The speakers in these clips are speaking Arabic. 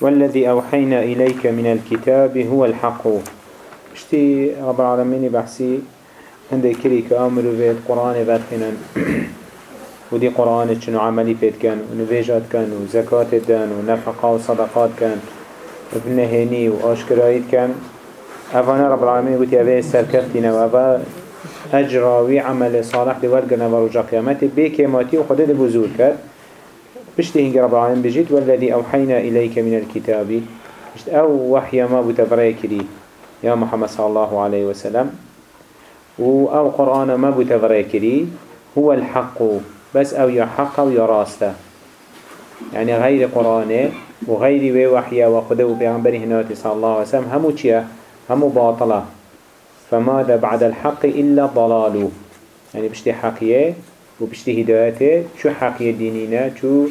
والذي أوحينا إليك من الكتاب هو الحق. اشتي رب العالمين بحسي عندي كريك أمر في القرآن باتخنا ودي قرآن شنو عملي بيت كان ونفيجات كان وزكاة دان ونفقة وصدقات كان وبنهيني وأشكرايت كان. أفانا رب العالمين قلت يا سركفتنا وأفا أجراوي عمل صالح لورقنا ورجا قيامته بكيماتي وخده بزول كات بشتي هنگ رب العالمين بجيت والذي أوحينا إليك من الكتاب. بشت أو وحي ما بتفريكري يا محمد صلى الله عليه وسلم. أو قرآن ما بتفريكري هو الحق. بس أو يا حق أو يا راسته. يعني غير قرآن وغير وحي وخده بيغنبره هناتي صلى الله عليه وسلم. همو چيه همو باطلة. فماذا بعد الحق إلا ضلاله يعني بشتي حقية وبشتي هدايته. شو حقية دينينا؟ شو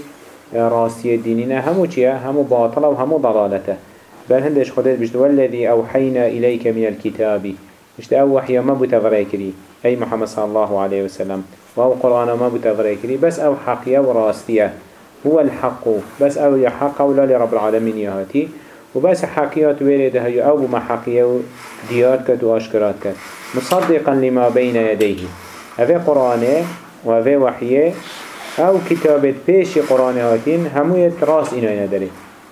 راسية دينينا همو چيه همو باطلة وهمو ضلالته. بل هندش خدت بشت والذي أوحينا إليك من الكتاب. بشت أو وحي ما بتغريكري أي محمد صلى الله عليه وسلم. وهو قرآن ما بتغريكري بس أو حقية وراستية هو الحق. بس أو يحق ولا لرب العالمين يهاتي وبس حقيات ويرده هي أو بما حقية ديار كت وأشكرات كت مصدقا لما بين يديه هذا قرآن وهذا وحيه أو كتابة بيش قرآن هاتين همو يتراس إنو يندري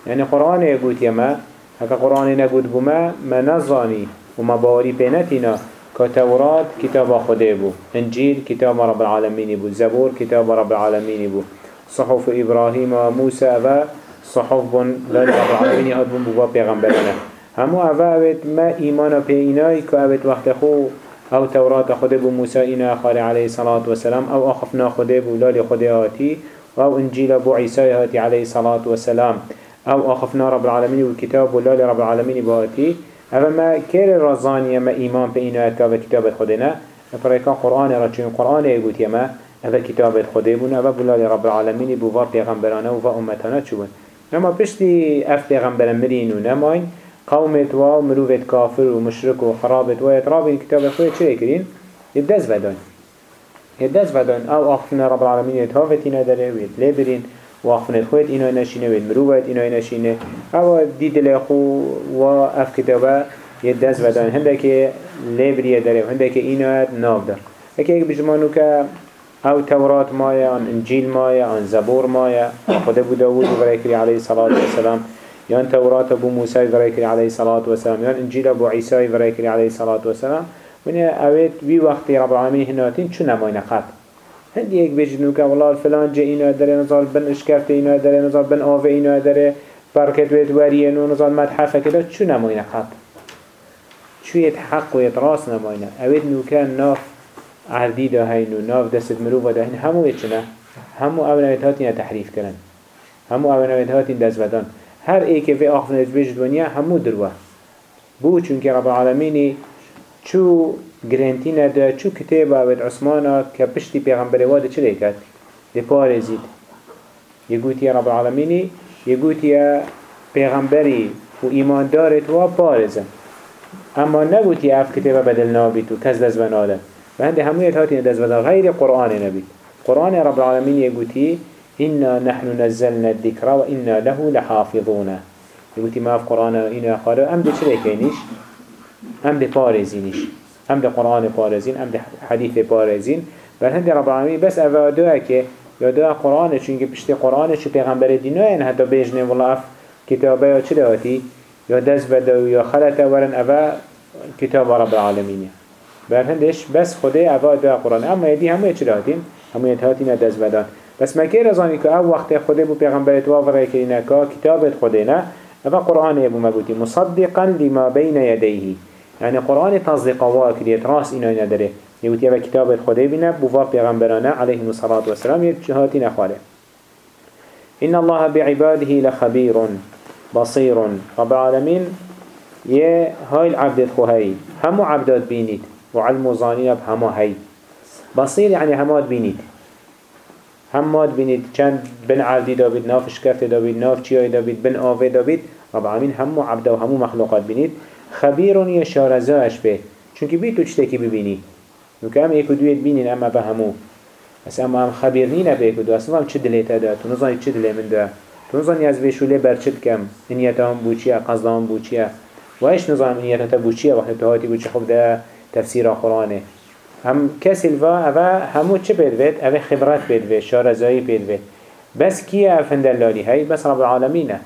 يعني قرآن يقول يما هكا قرآن نقول بما ما نظاني وما باري بينتنا كتورات كتاب خده بو. انجيل كتاب رب العالمين بو. زبور كتاب رب العالمين بو. صحف إبراهيم وموسى و صحف بن لالي رب العالمين هاد بن بوا پیغمبرنا همو اوه اوید ما ایمان پی اینای که اوید وقت خو أو تورات خود بو موسى اینا خالی علیه صلاة و سلام أو أخفنا خود بو لالي آتی و أو انجیل بو عیسی هاتی علیه صلاة و سلام أو أخفنا رب العالمين والكتاب بو لالي رب العالمين بهاتی اوه ما كير رزانية ما ایمان پی اینای که کتاب خودنا فريقا قرآن چون قرآن يقول يما هذا كتاب خده بون هذا بلا لرب العالمين بوا پیغمبرانه و أمتانه چون. أما پشتی اف پیغمبر مرین و نماین قومت و مروفت کافر و مشرک و خرابت و اطراب این کتاب خود چه کرین؟ يدز بدان يدز بدان أو أخفنا رب العالمين يتهافت اینا داره و يتلی برین و اخفنا خود اینا نشینه و مروفت اینا نشینه أو دید لخو و اف کتابه يدز بدان هنده که لیبریه داره و هنده که اینا ناف دار اکی اگه بجمانو که أو تورات مايا عن إنجيل مايا عن زبور مايا. خد ابو داود بريكري عليه الصلاة والسلام. يان تورات أبو موسى بريكري عليه الصلاة والسلام يان انجيل أبو عيسى بريكري عليه الصلاة والسلام. من أويت بي وقت رب العالمين هناتين چو نماين قط هندي ايك بجنو که والله الفلان جه اینو داره نزال بن اشکرت اینو داره نزال بن آوه اینو داره برکت وید وریه نو نزال مدحفه كده چو نماين قط چو يت حق و يت راس نماين اويت نوكا ناف عردی دا هین و ناف دست مروفا دا هین. همو چنه همو اولویت هاتین تحریف کرن. همو اولویت هاتین دست بدن هر ای که في آخفن ازبیج دنیا همو دروه. بو چونکه رب العالمینی چو گرنتی نده چو کتاب و عثمانا که پشتی پیغمبر واده چه لیکد؟ دی پارزید یگوتی رب العالمینی یگوتی پیغمبری و ایمان دارت و پارزن اما نگوتی اف کتاب بدل نابی تو کس دست بناده. فهند هميت هاتين دز بدا غير قرآن نبي قرآن رب العالمين يقولي إنا نحن نزلنا الذكر وإنا له لحافظون. يقولي ما في قرآن إنا خارج أم دي شريكينيش أم دي بارزينيش أم دي قرآن بارزين أم دي حديث بارزين بل هند رب العالمين بس أفادوها كي يدوها قرآن چونك بشتي قرآن چو پیغمبر دينوه يعني حتى بيجنه والله أف كتابه يا چه دهاتي يا دز بدو يا خلطه ورن أفا كتاب رب العالمين بر هندش بس خدا اوا دو قرآن. اما یدی همه دادیم همه یدهاتین دست بدن. بس مکی رزانی که أو وقت خدا بو پیغمبر تو آوره کرینه که کتابت خدا نه اما قرآن یبو مگوتی مصدقا لما بین یدیه يعني قرآن تصديق واكريت راس إنه ندره يقول يبا كتاب الخدي بنا بوفا پیغمبرانا عليهم الصلاة والسلام يتشهاتين أخواله إن الله بعباده لخبير بصير رب العالمين يه هاي العبد الخهي هم عبدات بينيت وعلم وظانية بهما هاي بصير يعني همات بينيت هم ماد بینید چند بن عردی داوید ناف شکفت داوید ناف چیای داوید بن آوه داوید. رب العالمین همو عبد و همو مخلوقات بینید خبیرون یه شارزاش به. چونکه بی تو چتکی ببینی. نوکه هم یک دویت بینین اما به همو. اصلا ما هم خبیر نینه به یک دو. اصلا هم چه دلیت ده تو نظانی چه دلی من ده تو نظانی از ویشوله برچت کم؟ نیت هم بوچیه قصد هم بوچیه. و ایش نزانی نیت هم بوچیه؟ وقتی تو هاتی بوچی خوب ده تفسیر قرآنه هم کسی الوا اوه همو چه بیدوید؟ اوه خبرت بیدوید شارزایی بیدوید بس کیه افندلالی هی بس رب العالمینه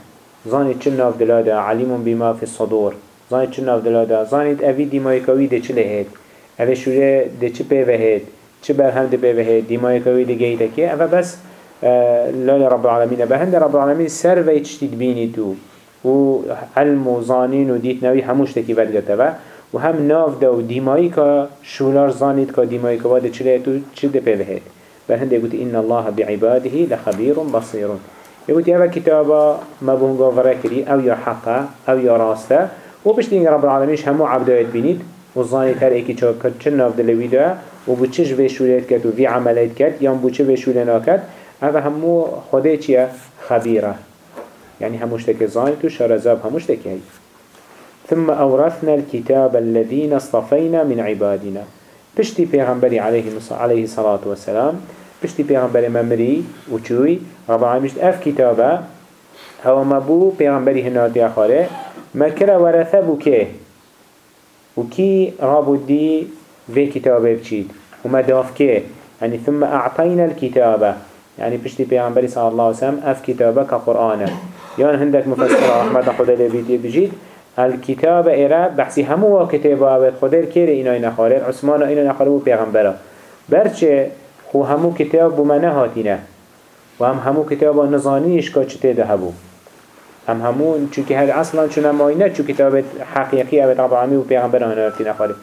زانید چه ناف دلاده علیم بما في الصدور. زانید چه ناف دلاده زانید اوی دیمایکاوی ده چه لهید اوه شوره ده چه پیوه هید چه برهم ده پیوه هید دیمایکاوی ده گیده که اوه بس لال رب العالمين بهند رب العالمين سر و تشتید بینی تو و علم و زانین و دیت هموش تکی و هم ناف دا و دیمایی که شولار زانید که دیمایی که واده چلی تو چه ده پیوهید بهند يقول إن الله بعباده لخبير بصير يقول يا كتابا ما بونغا فركري أو يا حقا أو يا راستا وبشتين رب العالمين همو عبدالت بينيد وزاني هر ايكي چه چه ناف دلوي دا و بو چش في شوليت كت و في عمليت كت يان بو چه في شولنا كت هذا همو خده چيه خبيرة يعني هموش تكي زانت و شرزاب هموش تكي ثم أورثنا الكتاب الذين اصطفينا من عبادنا. بشتي پیغمبری عليه عليه الصلاة والسلام بشتي پیغمبر ممري و چوي رب العالمين اف كتابه هو مبو پیغمبری هناتي اخاره ما كرا ورثه بو كه و كي رابو دي في كتابه بچيد وما داف كه يعني ثم أعطينا الكتابة. يعني بشتي پیغمبری صلى الله عليه وسلم اف كتابه كقرآن يعني هندك مفسر رحمة خدا لبيتي بجيد الكتاب إيرا بحثي همو كتابه اوید خدا كيري اینای نخاره عثمان اینای نخاره بو پیغمبره برچه خو همو كتاب بو منه هاتینه. و هم همو كتاب نظانيش که چته ده هبو. هم همو چونکه هر اصلا چون ماینه چون کتاب حقیقی اوید رب العالمین و پیغمبر آنه رفتی نخاره.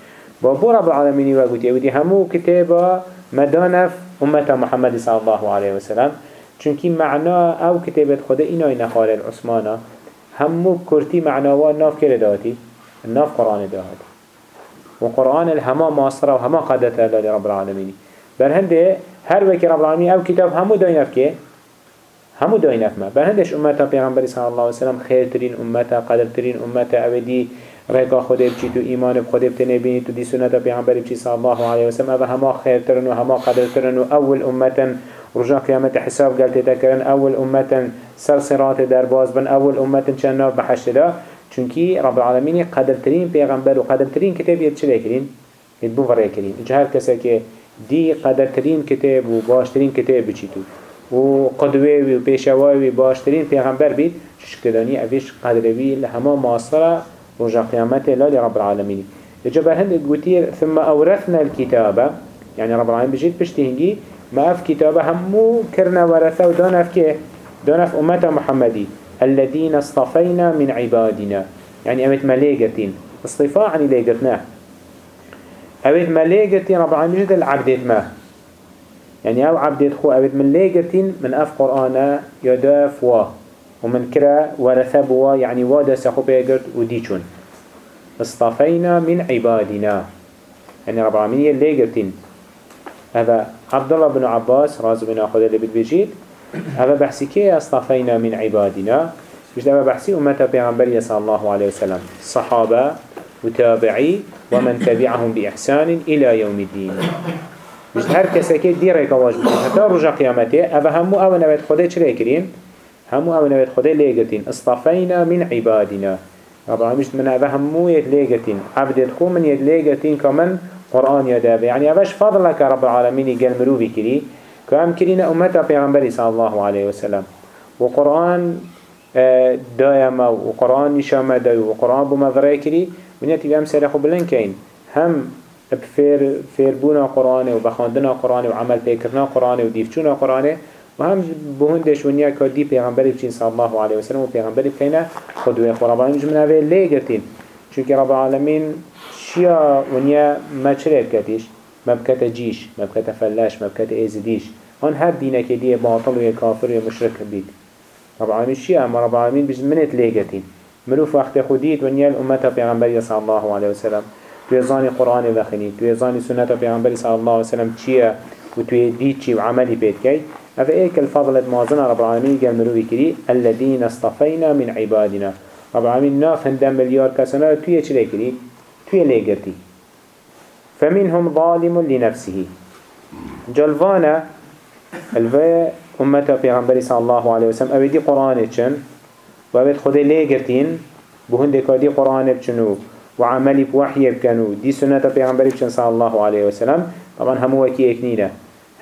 با بو رب العالمینی و گوتی ودی همو كتاب مدانف امت محمد صلی الله علیه وسلم چونکی معنا او كتابت خدا اینای نخاره عثمانه همو كرتي معناوا ناف كده داتي الناف قرآن دهات وقرآن الهما ماصرة وهما قدتها لرب العالمين بل هنده هر وكي رب العالمين أو كتاب همو داينف كي همو داينف ما. بل هندش امتا پیغمبر صلى الله عليه وسلم خيرترين امتا قدرترين امتا اودي ريكا خده بچي تو ايمان بخده بتنبيني تو دي سنة پیغمبر صلى الله عليه وسلم أو هما خيرترن وهما قدرترن واول امتا رجا قيامت حساب قال تذكرن أول أمة سر صراط درباز بن. أول أمة چنا بحشت دا. چونكي رب العالمين قدر ترين پیغمبر و قدر ترين كتاب يد چلي كرين يد بو فرأي كرين جهر كسا كي دي قدر ترين كتاب و باش ترين كتاب بچيتو و قدوه و پیشوای و باش ترين پیغمبر بید چش كداني اوش قدروي لهما ماصرة رجا قيامت لا لرب العالمين جبر هند قوتير ثم أورثنا الكتابة يعني رب العالمين بجيت بشتهنجي ما أف كتابه همو كرنا ورثة ودان أف كه دان أف امت محمدي. الذين اصطفينا من عبادنا. يعني امت ملاقتين اصطفاء عن لاقتنا امت ملاقتين رب العالمين جد العبدت ما. يعني أو عبدت خو امت ملاقتين من أف قرآن يداف وا. ومن كرا ورثة بوا يعني وادا سخو بيقرد وديشون. اصطفينا من عبادنا. يعني رب العالمين لاقتين هذا عبد الله بن عباس راز بن أخذ اللي بتبجيد هذا بحثي كي أصطفينا من عبادنا. مش هذا بحثي أمتا بيغنبري صلى الله عليه وسلم. صحابة وتابعي ومن تبعهم بإحسان إلى يوم الدين. مش هر كسكي ديريك واجب حتى رجع قيامته هذا همو أو نبات خده چرا كرين همو أو نبات خده ليقتين اصطفينا من عبادنا. ربما مش من هذا همو يتليقتين عبد خو من يتليقتين كمان قرآن يدابه يعني أبش فضلك رب العالمين قال مروفي كري كأم كرينا أمتا پیغمبر صلى الله عليه وسلم. وقرآن آه، دايما وقرآن نشامة داي وقرآن بمذرى كري ونيتي بهم سرخو بلن كين. هم بفير فيربونا قرآن وبخاندنا قرآن وعمل بيكرنا قرآن وديفچونا قرآن. وهم بهندش ونيا كدي پیغمبر بچين صلى الله عليه وسلم وپیغمبر بكينا خدوه خرابان من هذه اللي قرتين چونك رب العالمين چیا ونیا ما چرید کتیش مبکت جیش مبکت فلاش مبکت ایزدیش آن هر دینه که دیه باطل و کافر و مشرک بید رب العالمین چیا اما رب العالمین بجد منت لیگتین مروف وقت خودید ونیا الامت پیغمبری صلی الله علیه وسلم. توی زانی قرآن بخنید توی زانی سنت پیغمبری صلی الله علیه وسلم چیه و توی دید چی و عملی بید کی هذا ايك الفضل مازن رب العالمين قال مروي كري الذين اصطفينا من عبادنا. رب العالمين ناف هندم مليار كسنا توي چلي كري توی لێگرتی فمنهم ظالم لنفسه. جلوانا الفا أمتا پیغمبری صلی الله علیه وسلم اوه دی قرآن چن و اوه خود لیگرتین بهنده که دی قرآن بچنو و عملی بوحی بکنو دی سنت پیغمبری بچن صلی الله علیه وسلم. طبعا همو وکی اکنینه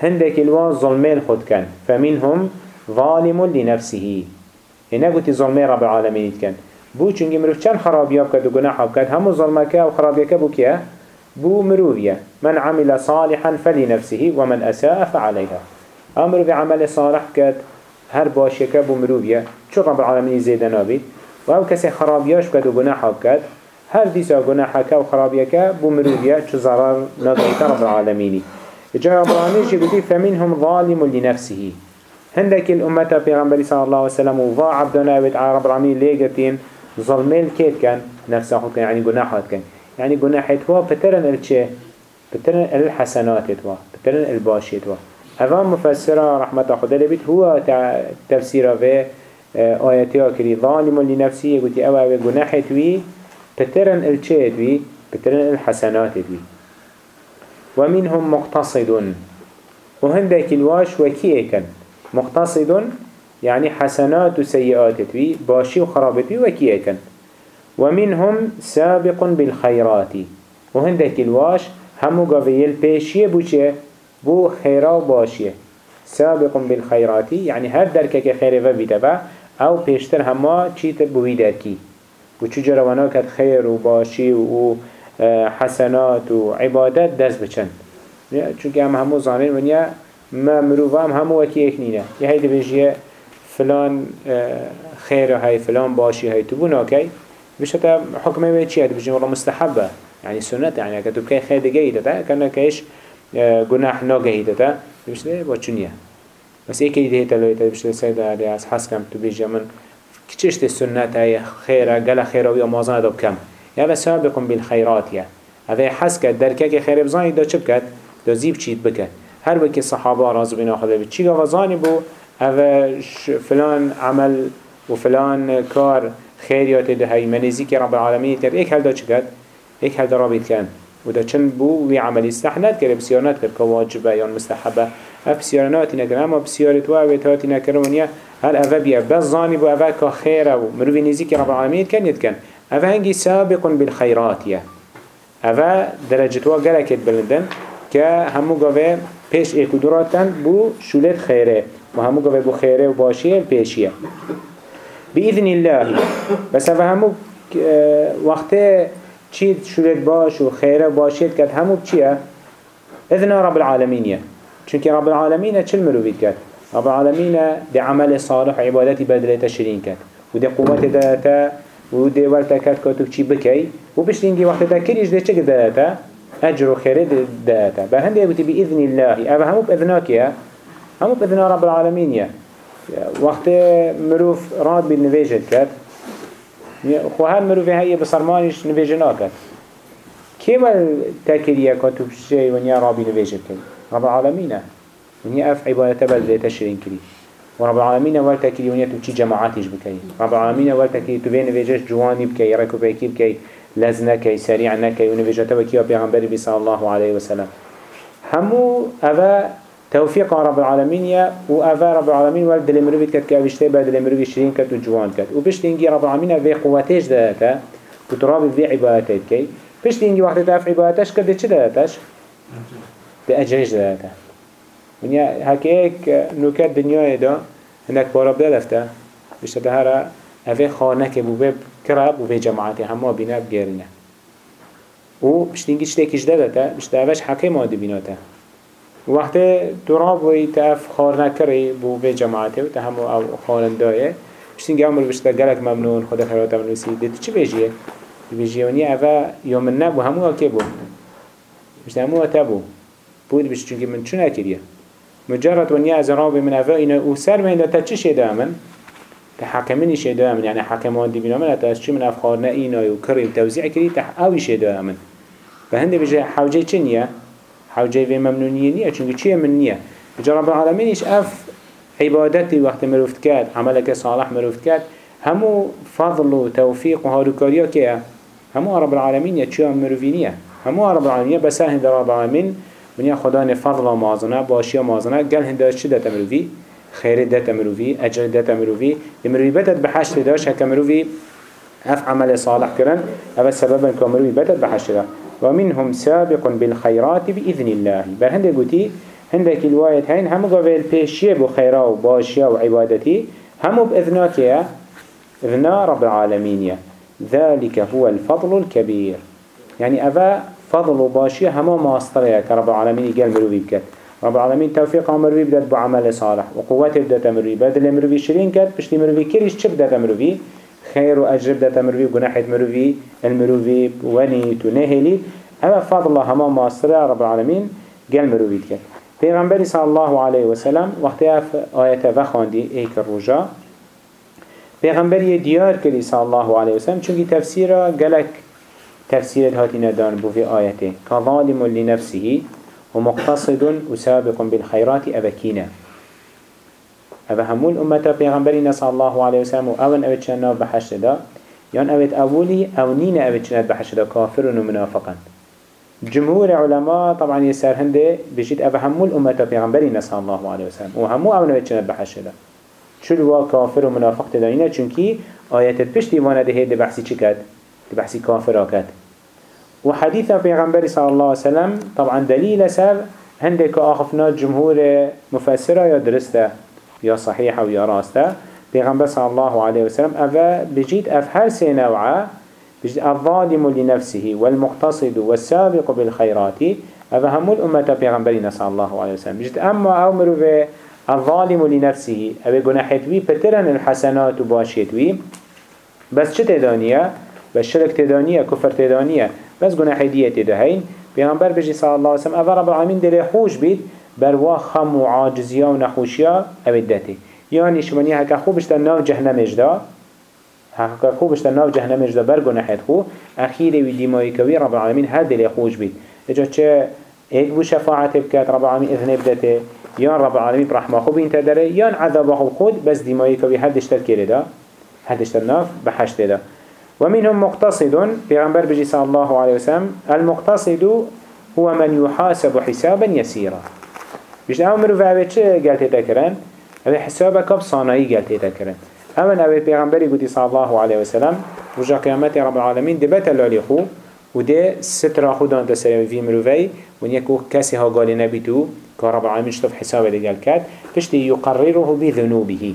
هندك الوا ظلمين خود كان فمنهم ظالم لنفسه. هنا قلت ظلمين رب العالمين كان بو چونگی مروف چند خرابیاب کد و گناح کد همو ظلمکه و خرابیکه بو که بو مروفیه. من عمل صالحا فلنفسه ومن أساء فعليها أمر في عمل صالح كد هر باشيكه بو مروفيا شو رب العالمين زيدا نابيد و أو کسی خرابیاش كد و گناح كد هر دیسا گناحك و خرابيك بو مروفيا شو ضرر نضيك رب العالمين جاء رب العالمين يقول فمنهم ظالم لنفسه. هندك الأمة پیغمبر صلى الله عليه وسلم وضاع عبدنا وتعالى رب العالمين ليقتين ظلمين كيت كان؟ نفسه خود كان يعني جناحات كان. يعني جناحات هو بترن الشيء بترن الحسنات هو بترن الباشيت هو هذا مفسر رحمة خدا لبيت هو تفسير في آياتها كري ظالم لنفسه يقول أو أو جناحات وي بترن الشيء وي بترن الحسنات وي ومنهم مقتصد وهندك الواش وكيه كان مقتصد يعني حسنات وسيئات وي باشي وخرابت وي وكيه كان ومنهم سابق بالخيرات وهندك الواش همو قويل بيشيه بوشيه بو خيرا وباشيه سابق بالخيرات يعني هر دركك خير وبيتبع أو بيشتر هما چيت بوي دركي وچو جروانا كد خير وباشي وحسنات وعبادات دست بچن چونك هم همو ظانين ونيا ما مروفا هم همو وكي اكنينه يهيد بيجيه فلان خير هاي فلان باشي هاي تبو ناكي بشتا حكمه بيه چيه بجي والله مستحبة. يعني سنة يعني اگه تو بكي خير دقيه ده كأنه كيش گناه ناگهی داده بشته با چونیه بس ایکی دیده هیتا لویتا بشته سیده علی از حس کم تو بیجا من کچشت سنت های خیره گل خیره و یا مازن داب کم یا و سابقون بالخیرات یا اوه حس کد درکه که خیره بزانی دا بکد دا زیب چید بکد هر وکی صحابة راز بنا بید چی غزانی بو اوه فلان عمل و فلان کار خیریات ده های منزی که رب العالمین تر ایک هل دا کد ایک هل دا رابید کن وده چن بو؟ وی عملی استحنات کرد بسیارنات کرد که واجبه یا مستحبة. أف بسیارناتی نکرد أما بسیارت و اویتاتی نکرد ونیا هر اوه بیا بس ظانی بو. اوه که خیره و مروی نزی که رب العالمین کن ید کن اوه هنگی سابق بالخیراتیه اوه درجت و گلکت بلندن. که همو گوه پیش اکودراتن بو شولت خیره و همو گوه بو خیره و باشیه پیشیه بإذن الله. بس اوه همو وقت چید شورت باش و خیره باشید کد همو چیه؟ اذن رب العالمینیه چونکه رب العالمینه چل مروفید کد؟ رب العالمینه دی عمل صالح و عبادتی بدلیت شرین کد و دی قوت داتا و دی ولتا کد کتو چی بکی؟ و بشتینگی وقت دا کریش دی چه داتا؟ أجر وخير داتا. بهند يقول بإذن الله. أبا همو بإذناك همو بإذن رب العالمين يا وقت مروف راد بالنفيجت كات خو هر مروفی هایی بسرمانش که ول تکریه که تو بشه ونیا رابی نویجه کن رب العالمینه ونیا اف عبادت بل تشرین کری. و رب العالمین ول تکری ونیا تو چی جماعتش بکی رب العالمین ول تکری تو بین نویجهش جوانی بکی رکو بیکی بکی لزنکی سریع نکی و نویجه بکی و پیغمبری بی صلی الله علیه وسلم همو اوه توفيق رب العالمين يا وأفا رب العالمين والد المروي كت كأبشتي بعد المروي شرين كت وجوان كت. وبشتينجي رب العالمين في قواتيش داتا وترابي في عبادتك كي. بشتينجي وقت تاف عبادتش كت چه داتش بأجرش داتا. ونيا هكيك نوكات دنيا دا هناك بارب دلفتا بشتا هرا أفي خانك بوبيب كراب وفي جماعتي همه بنا بگيرنا و بشتينجي چتاكيش داتا بشتا أفش حقي مادي بناتا وقت تراب وی تاف خار نکری بو به جماعته و تهم أو خارندایه بشتین گامر بشتا گلک ممنون خدا خیرات منوسی دیت چی بیجیه؟ بیجیه ونی اوه یا من نبو همو اکی بو بشتا همو اتبو بود بشت چونکه من چون اکریه مجرد ونی از رابی من اوه اینا أو سر من تا چی شده من؟ تا حکمینی شده من یعنی حکمان دی بینا من تا از چی من اف خارنه اینا و کریم توزیع کری تا اوی شده من فهنده بجه حوجه چی نیه؟ حوجه في ممنونية نية چونك چيه من نية؟ بجا رب العالمين إيش أف عبادتي وقت مروفت كات عملك صالح مروفت كات همو فضل و توفيق و هاروكاريا كيه همو رب العالمين يتشيه مروفينية همو رب بس هند رب العالمين من يا خدان فضل مازنا باشيا مازنا قال هند چه دات مروفي خير دات مروفي أجر دات مروفي مروفي بدت بحشت داش هكا مروفي أف عمل صالح كرن أبا سببا كمروفي بدت بحشت دا ومنهم سابق بالخيرات بإذن الله. بل هنده قلتي هندك الواية هين همو قبل بيشيه بخيرا وباشيا وعبادتي همو بإذناك يا إذنا رب العالمين ذلك هو الفضل الكبير يعني أفا فضل وباشيا همو ماستريا كرب العالمين قال مروفي بكت رب العالمين توفيق مروفي بدأت بعمل صالح. وقوته بدأت مروفي بدل مروفي شرين كت بشتي مروفي كريش چه بدأت مروفي خير وأجر بدأت مروفي وقناحة مروفي المروفي ونيت ونهلي أما فضل الله همو ماستريا رب العالمين قال مروفي بكت پیغمبری صلی الله علیه و سلم وقتی اف آیت و خواندی ایک روژا. پیغمبری دیار کردی صلی الله علیه و سلم چونکی تفسیر گلک تفسیر هاتی ندان بو في آياته كظالم لنفسه ومقتصد وسابق بالخيرات أبكينا أبا همون أمتا پیغمبرنا صلى الله عليه وسلم أول أبت شنا بحشت دا. يان أبت أولي أو نين أبت شنا بحشت دا كافر ومنافقا جمهور علماء طبعا يسار هنده بجيت أبا همون أمتا پیغمبرنا صلى الله عليه وسلم وهمو أول أبت شنا بحشت دا. شلوا كافر ومنافق تداينا چونكي آيات بشتي وأنا ده هيد بحثي چكت بحثي كافراكت وحديث پیغمبر صلى الله عليه وسلم طبعا دليل سر هندك آخفنا جمهور مفسره يا درسته؟ يا صحيحة ويا راسته پیغمبر صلى الله عليه وسلم أفا بجيت أفهر سي نوعا بجيت الظالم لنفسه والمقتصد والسابق بالخيرات. أفا همو الأمة پیغمبرنا صلى الله عليه وسلم. بجيت أما أمر في الظالم لنفسه. أبي قناحت وي بترن الحسنات وباشيت وي بس چه تدانيه بس شرك تدانيه كفر تدانيه بس تیده هین پیغمبر بجی صلی الله علیه وسلم اول رب العالمین دل خوش بید؟ بر وا خم و عاجزیا و نخوشیا اوید دتی یعنی شمانی هکا خوبش در ناو جهنم اجدا هکا خوبش در ناو جهنم اجدا بر گناهت خو اخیر وی دیمایی کوی رب العالمین هر دل خوش بید اجا چه ایک بو شفاعت بکت رب العالمین اذن بدته یا رب العالمین رحمه خوب انت داره یا عذاب خود بس دیمایی کوی هر دشتر کرده هر دشتر ناف بحشت ده ومنهم مقتصد في غنبر صلى الله عليه وسلم المقتصد هو من يحاسب حسابا يسيرا. بيش أو مروف اوه چه قلت تكرن اوه حسابك بصانعي قلت تكرن اوه اوه پیغمبری قدي صلى الله عليه وسلم رجا قيامت رب العالمين دبت اللالي خو وده سترا خودان تسرم في مروفي ونيكو كسي ها قال نبيتو كرب العالمين شطف حسابه دي قال كات بشتي يقرره بذنوبه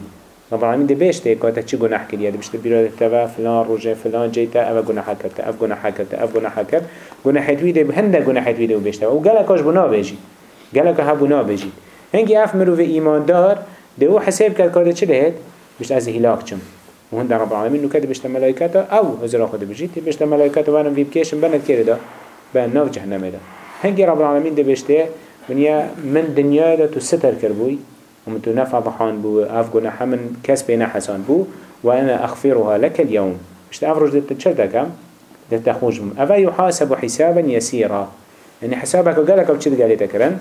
رب العالمين ده بيش تيكا تا چي گناح كريا ده بيش تبيرا تبا فلان روجه فلان جيتا اوه گناح كرت اف گناح كرت اف گناح كرت گناح توي ده هنده گناح توي ده بيش تبا و گلکاش بنا بيجي گلکا ها بنا بيجي هنگي اف مروف ايمان دار ده هو حساب كرت كارده چه لهت بيش از هلاك چم. و هنده رب العالمين نو كده بيش ملايكاتا أو هزرا خود بيجي بيش ملايكاتا وانم في بكيشن بند كده ده بان ناف جهنم ده هنگي رب العالمين ده بيش ده من دنيا ده تو ستر كربوي ومن تو نفع بحان بو اف گناح من كس بين حسان بو وأنا اغفرها لك اليوم مش افرج دت تشدكم دت تخوجم افا يحاسب حسابا يسيرا يعني حسابك قالك بچد قالي تكرن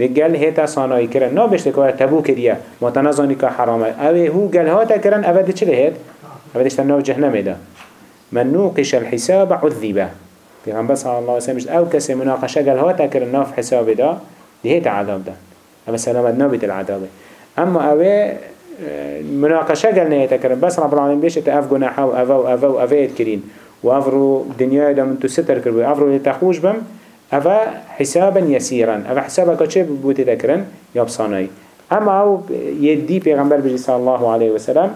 قال هيتا صانعي كرن نا بيش تكوار تبو كريا ما تنظني كحرامة اوه هو قال هاتا كرن افا دي چل هيت افا دي شتنو جهنم ده من نوقش الحساب عذبه. پیغمبر صلى الله عليه وسلم أو كسي مناقشه قال هاتا كرن ناف حساب ده دي هيتا عذاب ده اما سلامت نابت العذاب. اما اوه مناقشه قال نهاية كرن بس رب العالمين بيش اف گناحا و افا و و يتكرين و دنيا دا من تستر كربو افرو يتخوش بم أفا حسابا يسيرا. أفا حسابا كچه بوتي ذكرن يبصاني أما أو يدي پیغمبر بجي صلى الله عليه وسلم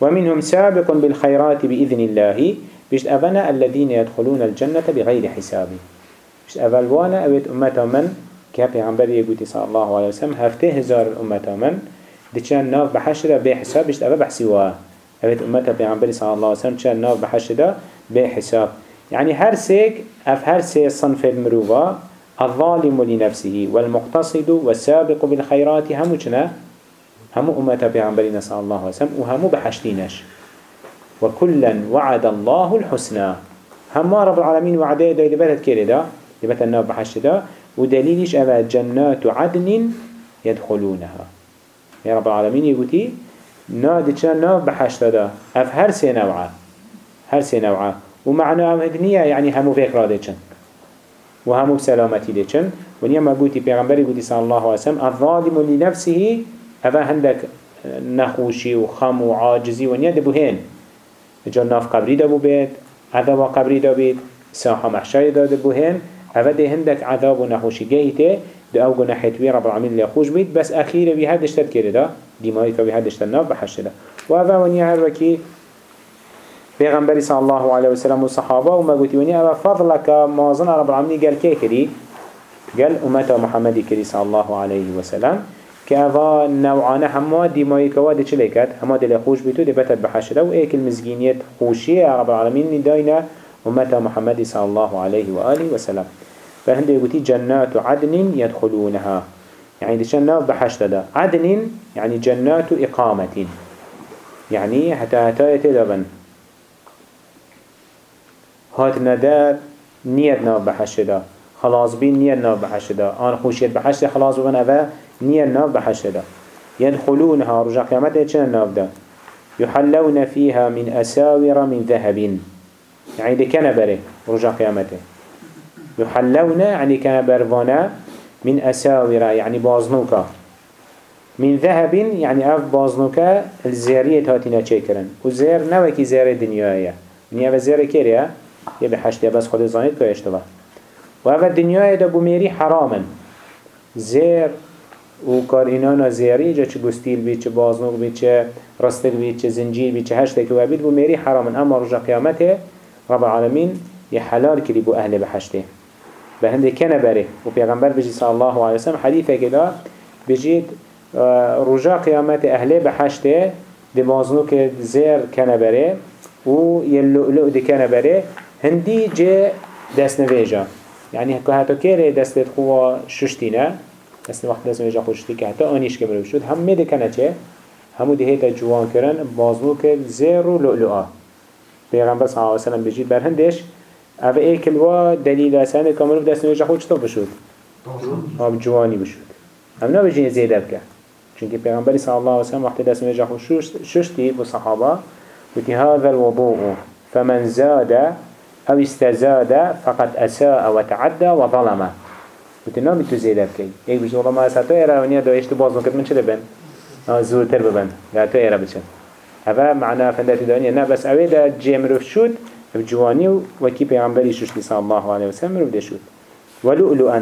ومنهم سابق بالخيرات بإذن الله. بيشت أفنا الذين يدخلون الجنة بغير حساب بيشت أفالوانا أويت أمتا من؟ که پیغمبر گوتی صلی الله علیه وسلم هفته هزار امت من؟ دیچن ناف بحشر به حساب بشت اوه بحثی واه اوه امت پیغمبر صلی الله علیه وسلم چن ناف بحشر به حساب يعني هر سيك اف هر سي صنف المروفا الظالم لنفسه والمقتصد والسابق بالخيرات همو چنا همو امتا پیغمبرنا صلى الله عليه وسلم وهمو بحشتينش وكلا وعد الله الحسنى. هما رب العالمين وعده دا لبتت كيري دا؟ لبتت الناف بحشت دا؟ ودليلش أبا جنات عدن يدخلونها. يا رب العالمين يقولي نادي ناف بحشت دا. اف هر سي نوعا هر سي نوعا ومعنى هدنية يعني همو فكرة دي چن وهمو بسلامتي دي چن ونيا ما قلتي پیغمبري قلتي صلى الله عليه وسلم الظالم لنفسه اوه هندك نخوشي وخم وعاجزي ونيا دبو هين. جا ناف قبري دابو بيت عذاب قبري دا بيت ساحة محشر دبو هين. اوه ده هندك عذاب ونخوشي جيته ده أو گناحت وی رب العالمین لی خوش بید بس اخیر وی هدش تد کرده دا دیمایی که وی هدش تد ناف بحشت دا و اوه ونیا هر وکی پیغمبری صلی الله علیه وسلم و صحابه و مگوتی ونیا اوه فضلك مازن رب العالمین گل که کری؟ گل امت محمدی کری صلی الله علیه وسلم که اوه نوعانه همه دیمایی که واده چه لیکد همه دل خوش بیتو ده بتد بحشت دا و ایک المزگینیت خوشی رب العالمین نداینا امت محمدی صلی الله علیه و آله وسلم فهند يقولي جنات عدن يدخلونها يعني دي جنات بحشت دا عدن يعني جنات إقامة يعني حتى هتا يتدبن هات ندار نيت ناف بحشت دا خلاص بين نيت ناف بحشت دا آن خوشيت بحشت خلاص بين أفا نيت ناف بحشت دا يدخلونها رجع قيامته چن ناف دا يحلون فيها من أساور من ذهب يعني دي كنبره رجع قيامته يحلون يعني كان بروانا من أساور يعني بازنوكا من ذهب يعني أف بازنوكا الزيرية هاتينا شكرا وزير نوكي زير الدنيا نيا وزير كيريا يبي حشتيا بس خد زانيت كو يشتبه وهذا الدنيا ده بميري حراما زير و کار اینانا زیری جا چه گستیل بید چه بازنوک بید چه رستق بید چه زنجیل بید چه هشتک و بید بو میری حراما اما رجا قیامته رب العالمین یه حلال کری بو أهل بحشته به هنده کنه بره و پیغمبر بجی صلی الله علیه وسلم حدیثه که دا بجید رجا قیامت اهله بحشته دی مازنو که زیر کنه بره و یه لؤلؤ دی کنه بره هندی جه دست نویجا يعني که حتی که دستت خوا ششتی نه دست وقت دست نویجا خوشتی که حتی آنیش که مروف شد همه دی کنه چه؟ همو دی هیتا جوان کرن بازنو که زیر و لؤلؤه پیغمبر صلی الله علیه وسلم بجید بر هندش اوه ایکل و دلیل اسنه که مروف دست نویجه خود چطور بشود؟ آب جوانی بشود. هم نبجین زیده بکن چونکه پیغمبری صلی الله علیه وسلم وقتی دست نویجه خود ششتی با صحابه وتی هذا الوضوء فمن زاد أو استزاد فقد أساء وتعدى وظلم. وتی نامی تو ایک بشت والله ما اسا تو ایره ونیا دایش تو باز نکرد من چه ببن؟ زورتر ببن یا تو ایره بچن اوه معنا فندتی دانیه نه بس اوه دا جمروف شد بجواني وكي پیغمبری شوشتی صلى الله عليه وسلم رو دشود ولؤلؤا.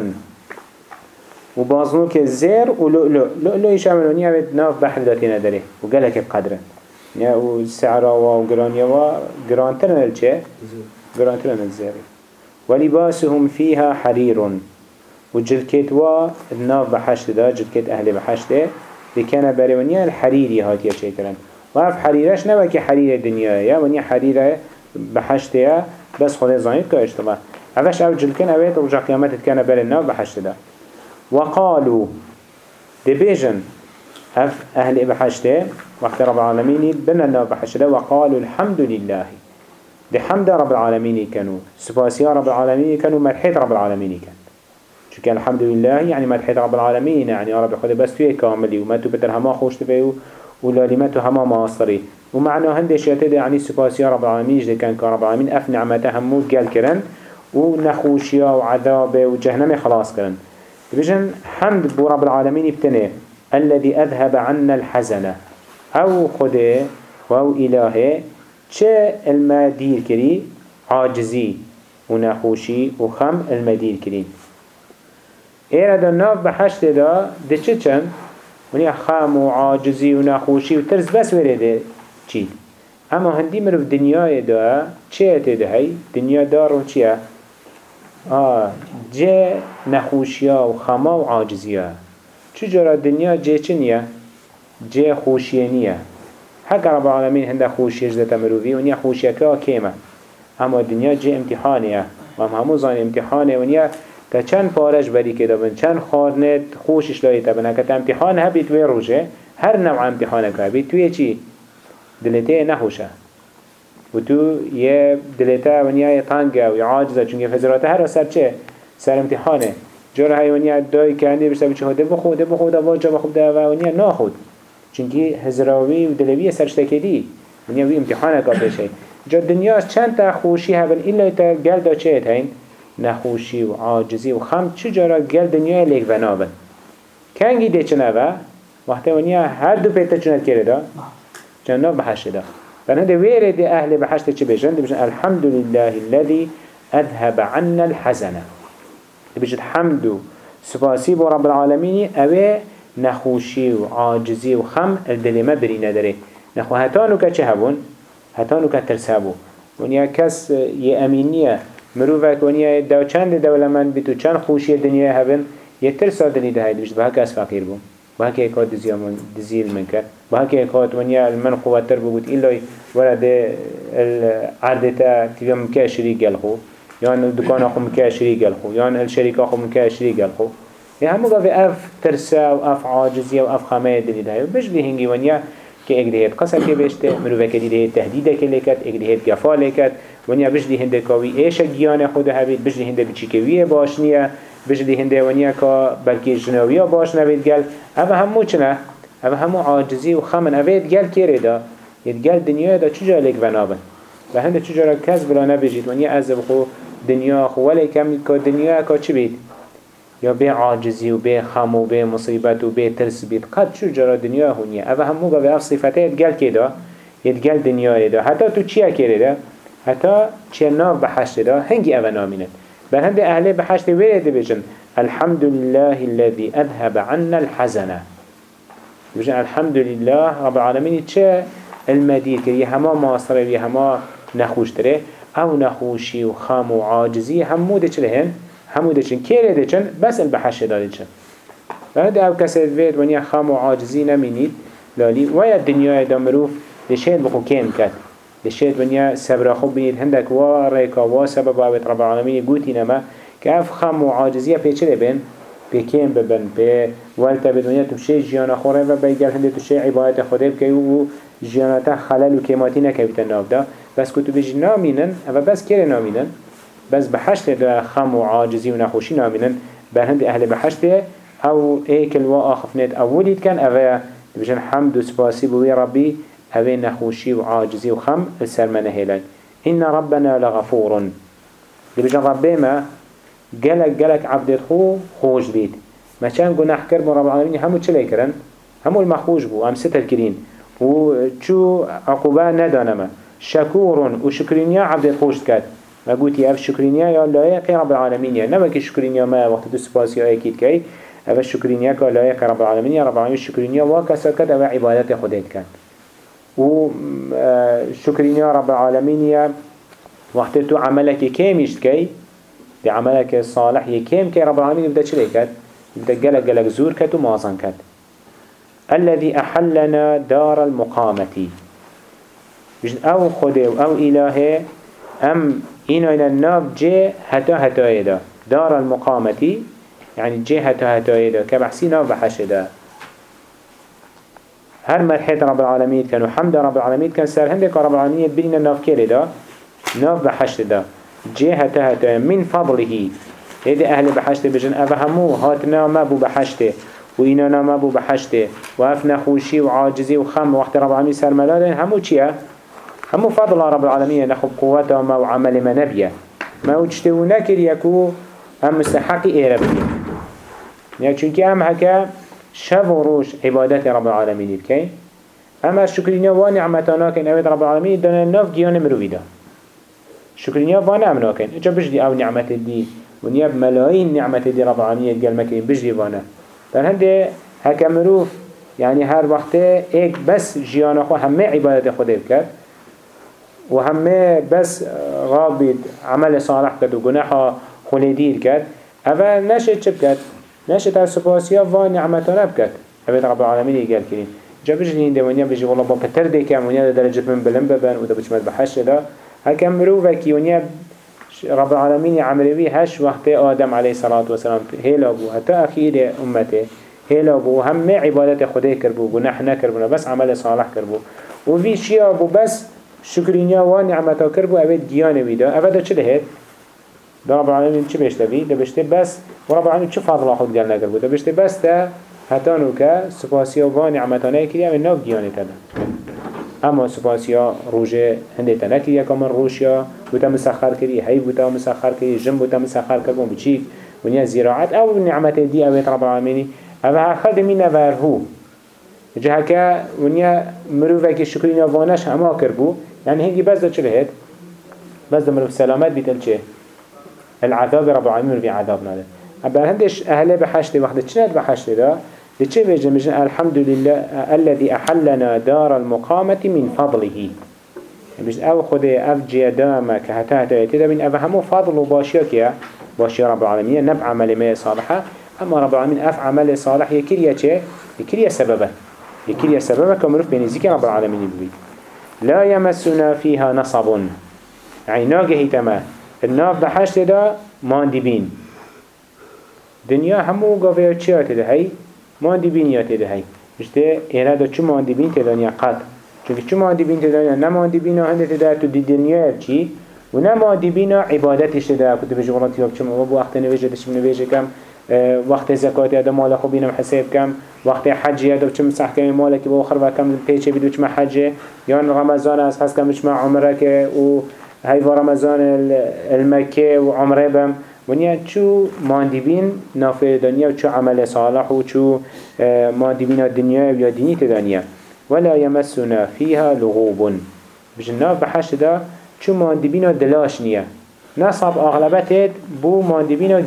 وبازنو که زیر و لؤلؤ لؤلؤش عملونی اوید ناف بحر داتی نداره و گلک بقدرة. یا و سعرا و گرانیا و نل زیری ولباسهم فيها حرير. وجلكت و الناف بحشت دا جلكت أهل بحشت. لكان بريونيا الحريري هاتيا شيكرا وعف حريرش نوكي حرير الدنيا يا ونيا حرير بحشتها بس خدا زانيت كا اشتبه اوش أو جل كان اويت رجع قيامت كان بل النار بحشت ده وقالوا دبيجن اف أهل بحشته وقت رب العالمين بنا النار بحشت وقالوا الحمد لله. دي حمد رب العالمين كانوا. سباسيا رب العالمين كانوا مرحيت رب العالمين كان. شو كان الحمد لله يعني مرحيت رب العالمين يعني يا رب خدا بس توي كاملي وما تو بتر هما خوش تبيو ولا لما هما ماصري ومعنى هندش يتدى يعني سباسيا رب العالمين جدي كان كرب العالمين أف نعمته همو قال كرن ونخوشيا وعذابه وجهنم خلاص كرن بجن حمد بو رب العالمين ابتنه. الذي أذهب عنا الحزنة أو خده أو إلهه چه المدير كري عاجزي ونخوشي وخم المدير كري إيرا دا ناف بحشت دا ده چه چن؟ ونیا خم و عاجزی و نخوشی و ترس بس ورده چی اما هندی مروف دنیای دا چه تده هی؟ دنیا دار و چیه؟ آه جه نخوشیا و خما و عاجزیا چجورا دنیا جه چه نیه؟ جه خوشیه نیه حق رب العالمین هنده خوشیش دتا مروفی و نیا خوشیه که کیمه. اما دنیا جه امتحانیه. و هم همو زان و نیا تا چند پارش بری که دابن چند خارنت خوشش لایی تبن اکت امتحان هبی توی روشه هر نوع امتحان که هبی توی چی؟ دلته نحوشه و تو یه دلته ونیا تانگه و عاجزه چونکه فزراته هر سر چه؟ سر امتحانه. جور حیوانیا دای کنده بشته بچه خوده بخود ده بخود واجه بخود ده و ونیا ناخود. چونکه هزراوی و دلوی سرشتکه دی ونیا وی امتحانه که پیشه جا دنیا چند تا خوشی هبن ایلا تا گل دا چه هین؟ نخوشی و عاجزی و خم. چجارا گل دنیای لیک و نابن کنگی ده چه نوه؟ وقتی ونیا هر دو پیتا چند کرده دا؟ جنة بحشت دا. فنده ويرد أهل بحشت چه بيجن دي بيجن الحمد لله الذي أذهب عنا الحزن. بيجن حمد سفاسي بو رب العالمين أوي نخوشي وعاجزي وخم الدلمة برينا داره نخو هتانو كا چه هبون؟ هتانو كا ترسابو ونیا کس یه امینیه. مروفک ونیا دو چند دولمن بیتو چند خوشی دنیا هبن یه ترسا دلی ده هیدوش به هکه از فقیر بوم. به هكي اكاد دزيل من كر به هكي اكاد ونيا المن قوتر بقول إلا ورد العردتا تبقى مكا شريك الخو يعني الدكان أخو مكا شريك الخو يعني الشريك أخو همه گاوه اف ترسه و اف عاجزیه و اف خامه دلید هایو بجلی هنگی ونیا که اگلیت قصه که بشته مروفه که دیده تهدیده که لیکت اگلیت گفا لیکت. ونیا بجلی هنده کاوی ایش گیان خود هبید بجلی هنده بچیکویه باش نیه بجلی هنده ونیا که بلکه جنویه باش نوید گل. اما همو چنه؟ اما همو عاجزی و خامن. اوید گل که ریده ید گل دنیا دا چجا لیک بنابن و هنده چجا را کس بلا نبجید ونیا از بخو دنیا خو. ولی کم که دنیا که چی یا به عاجزی و به خم و به مصیبت و به ترس بید قد چو جرا دنیا هونیه اوه همو به اف صفته یدگل که دا یدگل دنیا دا حتی تو چیه کرده دا حتی چیه ناف بحشت دا هنگی اوه نامینه بل هنده أهل بحشت ویرده بجن الحمد لله الذي أذهب عنا الحزن. بجن الحمد لله رب العالمين چه المدير كي هما ماصر هما نخوش تره أو نخوشي وخام وعاجزي همو ده چلهن همو ده چن كيره ده چن بس البحش داده چن فهذا أو كسر فيد ونيا خام وعاجزي نمينيد لالي ويا الدنيا دا مروف لشيد بخو كيم كات لشيد ونيا سبرا خوب بنيد هندك وا ريكا وا سبب عبد رب العالمين قوتي نما كاف خام وعاجزية بيچره بين بكين ببن بي والتا بدنيا تبشي جيانا خوره و بيگل هنده تشي عبادت خوده بكي و جيانتا خلل و كيماتي نكبت الناف دا بس كتو بيجي نامينن اما بس كيري نامينن بس بحشت دا خم و عاجزي و برهند أهل بحشت أو ايكل و آخفنت أوليد كان اوه بيجن حمد و سپاسي بوي ربي اوه نخوشي و عاجزي و خم السرمنه ربنا لغفور. بيجن ربي ما جلك جلك عبد خو خوش بيت ما كان جناح كرب رب العالمين همو چلي كرن؟ همو المخوش بو هم ستر كرين. و چو ندانما. شكور وشكرينيا عبد خوش كات. ما قلت يا شكرينيا يا لايق رب العالمين يا نما شكرينيا ما وقت دو يا أكيد كي اف شكرينيا كا لايق رب العالمين يا رب العالمين شكرينيا واكسا كات أو عبادات خديت كان و شكرينيا رب العالمين يا وقت تو عملك كيمشت كي بعملك صالح يكيم كي رب العالمين يبدأ كد يبدأ قلق قلق زور كد ومازن كد الذي أحلنا دار المقامة. أو خده أو إلهي أم إنو إلى الناب جي هتا هتا يدا دار المقامة يعني جي هتا هتا يدا كبحسي ناب بحش دا هر مرحلة رب العالمين كانوا حمد رب العالمين كان سر هندك رب العالمين يبين الناب كيري دا ناب بحش دا. جهة هتا من فضله. هذا أهل بحشته بجن أفهمو هاتنا ما بو بحشته وإننا ما بو بحشته وأفنا خوشي وعاجزي وخم وقت رب العالمين سرملالين همو چيا همو فضل رب العالمين نخب قوته ما وعمل ما نبيه. ما وجته نكر يكو هم مستحقي إيربيه يعني چونك هم هكا شب وروش عبادات رب العالمين بكين أما الشكرين ونعمتنا كان أبد رب العالمين دانا ناف جيان مرويدا شكرنيا وانا امنا كن اجا بجدي أو نعمت دي ونيا بملايين نعمت دي رب العالمين قال مكين بجدي وأنا در هنده هكا مروف يعني هر وقت ايك بس جيانا خو همه عبادت خود بكر وهمه بس غابد عمل صالح كد وگناحا خلدير كد اول نشد چه بكد نشد هر سپاسيا و نعمتانا بكد اوه رب العالمين قال كرين جا بجدي هنده ونيا بجي والله دي كم ونيا درجة من بلن ببن وده بجمد بحش ده هكا مروفكي ونيا رب العالمين عملوي هش وقت آدم عليه الصلاة والسلام هيلا بو. حتى أخير أمته هيلا بو. هم عبادت خده كربو گناح نكربو بس عمل صالح كربو وفي شيء بو؟ بس شكرينيا ونعمتا كربو أبد ديانة ويدا أبدا چه لهت ده رب العالمين چه بيشته بي ده بيشته بس. ورب العالمين چه فضل خود قال نكربو ده بيشته بس ده هتانو که سپاسیا و نعمتانه کردی اما ناف دیانه تده اما سپاسیا روژه هنده تنکی یکا من روشیا بوتا مسخر کری هی بوتا مسخر کری جم بوتا مسخر کرد بچیک ونیا زراعت أو نعمت دی اویت رب العالمینی أو هر خد من نفر هو. جهكا ونيا مروفك الشكرين وانش هما كربو يعني هيجي بس ده چه بس ده مروف سلامات بيتل چه العذاب رب العالمين في عذاب ناده أبا هندش أهلا بحشت وقت چنات بحشت ده؟ لچه بيجي مجن الحمد لله الذي أحلنا دار المقامة من فضله. بيش أو خده أف جيدامة كهتا هتا يتدا من اف همو فضل وباشيا كيا باشيا رب العالمين نب عمل ما صالحة. أما رب العالمين أف عمل صالح يكريا چه يكريا سببا. يكريا سببا كمروف بينزيك رب العالمين ببي لا يمسنا فيها نصب. يعني ناقه تما الناف بحشت دا ماندي بين دنيا همو قوية چه تدا هاي ماندي بين يا تدا هاي مشته إرادا چو ماندي بين تدا نيا قد. چونکه چو مادی بین تدایا نه مادی بینا هنده تدایا تو دی دنیا چی؟ و نه مادی بینا عبادتش تدایا کتو بجو غلطی ها؟ چون و وقت نویجه دشم نویجه کم. وقت زکات یاد مال خو بینم حساب کم. وقت حج یاد چم صح کم مال که با و کم پیچه بیدو چم حج. یا رمضان از حس کم چم عمره که و هاي رمضان المكة وعمره بم. ونیا چو ماندبین نافع دنیا و چو عمل صالح و چو ماندبین دنیا و دینی تدنیا ولا يمسنا فيها لغوب بجناف بحش دا چو ماندبينا دلاش نيا نصب اغلبتت بو ماندبينا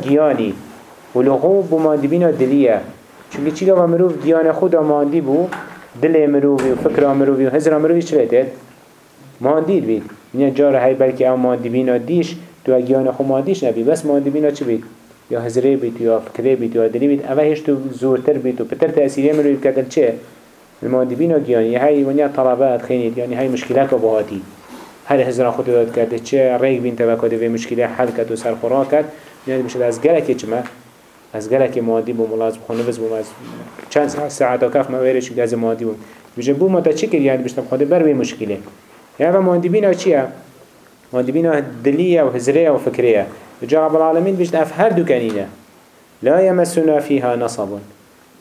گياني ولغوب بو ماندبينا دليا چونکه چیگه و مروف گیان خدا ماندی بو دل مروفی و فکر مروفی و هزر مروفی چه بیتید؟ ماندید بید نیا جاره های بلکه او ماندی بینا دیش تو اگیان خو ماندیش نبی. بس ماندی بینا چه بید؟ یا هزره بید یا فکره بید یا دلی بید اوه هش تو زورتر بید و پتر تأثیری مروفی کدن چه؟ المادبين يعني هاي ونيا طلبات خينيت يعني هاي مشكلات وبهاتي هل هزرا خود داد کرده چه؟ ریگ بین توکاده و مشکلی حل کرد و سرخورا کرد. یعنی بشه از گلکی چما از گلکی مادی بو ملاز بخونه بز بو از چند ساعت و کف مویرش گاز مادی بو بشه بو ما چی کرد یعنی بشه خود بر به مشکله. یعنی مادی بینا چیه؟ مادی بینا دلیه و هزریه و فکریه. جا رب العالمین بشه اف هر دو کنینه لا يمسنا فيها نصب.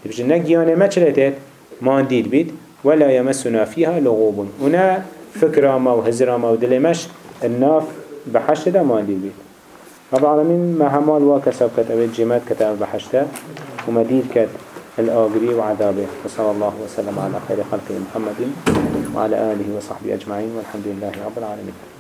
بشه نگیانه ما چلتت مانديد بيت ولا يمسنا فيها لغوب. هنا فكرة ما وهزرة ما ودلمش الناف بحشت ده مانديد بيت رب العالمين ما همال واكسب كتب جماد كتب بحشته ومديد كت الآقري وعذابه وصلى الله وسلم على خير خلق محمد وعلى آله وصحبه أجمعين والحمد لله رب العالمين